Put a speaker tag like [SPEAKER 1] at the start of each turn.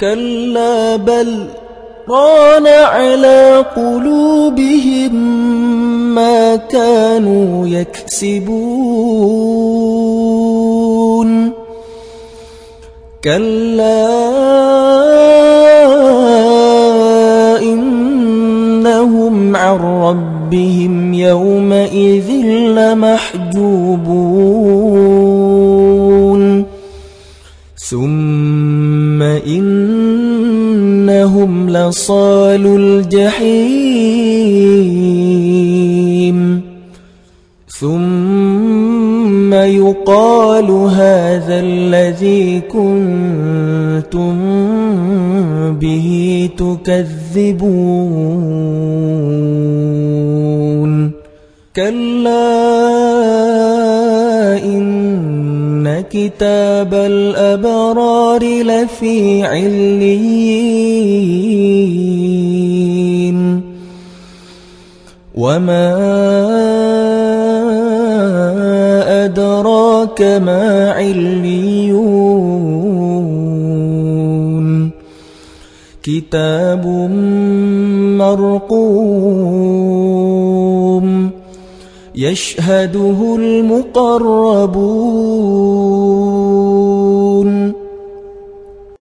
[SPEAKER 1] كلا بل ران على قلوبهم ما كانوا يكسبون. كلا إنهم عن ربهم يومئذ لمحجوبون. ثم إنهم لصال الجحيم. ثم يقال هذا الذي كنتم به تكذبون. كلا إن كتاب الأبرار لفي عليين وما أدراك ما عليون كتاب مرقوم يشهده المقربون.